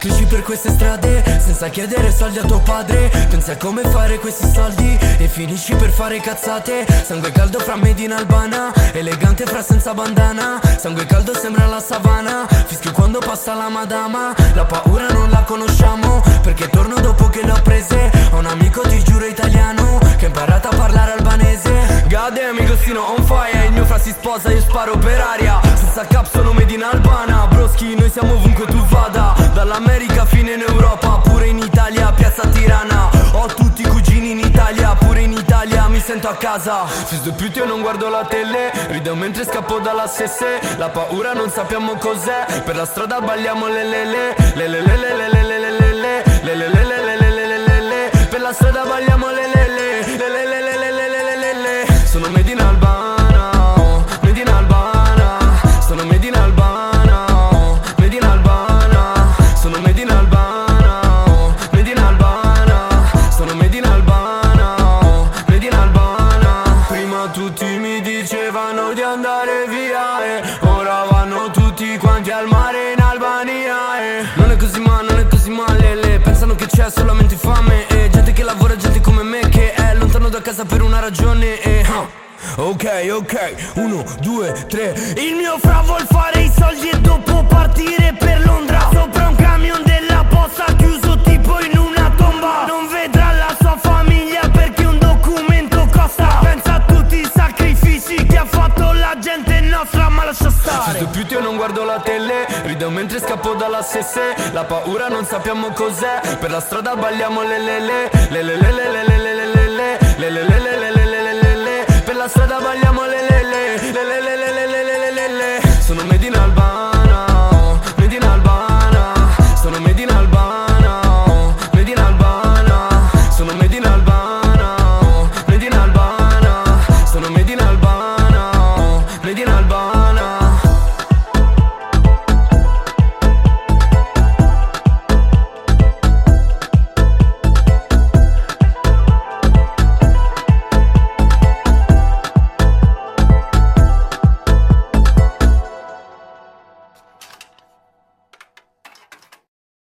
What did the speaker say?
Cresci per queste strade senza chiedere soldi a tuo padre. Pensi a come fare questi soldi e finisci per fare cazzate. Sangue caldo fra Medina Albana Elegante fra senza bandana. Sangue caldo sembra la savana Fischio quando passa la madama. La paura non la conosciamo Perché torno dopo che l'ho prese. Ho un amico ti giuro italiano Che ha imparato a parlare albanese. Gade amico sino on fire. Il mio fra si sposa io sparo per aria mi sento a casa Fils de pute io non guardo la tele Rido mentre scappo dalla sesse La paura non sappiamo cos'è Per la strada balliamo le le le Le le le le le le le le le le Le le le le le le le le Per la strada balliamo le le le Le le le le le le le le Sono Medina Albana tutti mi dicevano di andare via E ora vanno tutti quanti al mare in Albania E non è così ma non è così male le Pensano che c'è solamente fame E gente che lavora, gente come me Che è lontano da casa per una ragione E ah, Ok, ok, uno, due, tre. Il mio fra vuol fare i soldi e dopo partire gente nostra ma lascia stare. Fisto più io non guardo la tele Rido mentre scappo dalla sesse La paura non sappiamo cos'è. Per la strada balliamo le le le le le le le al bar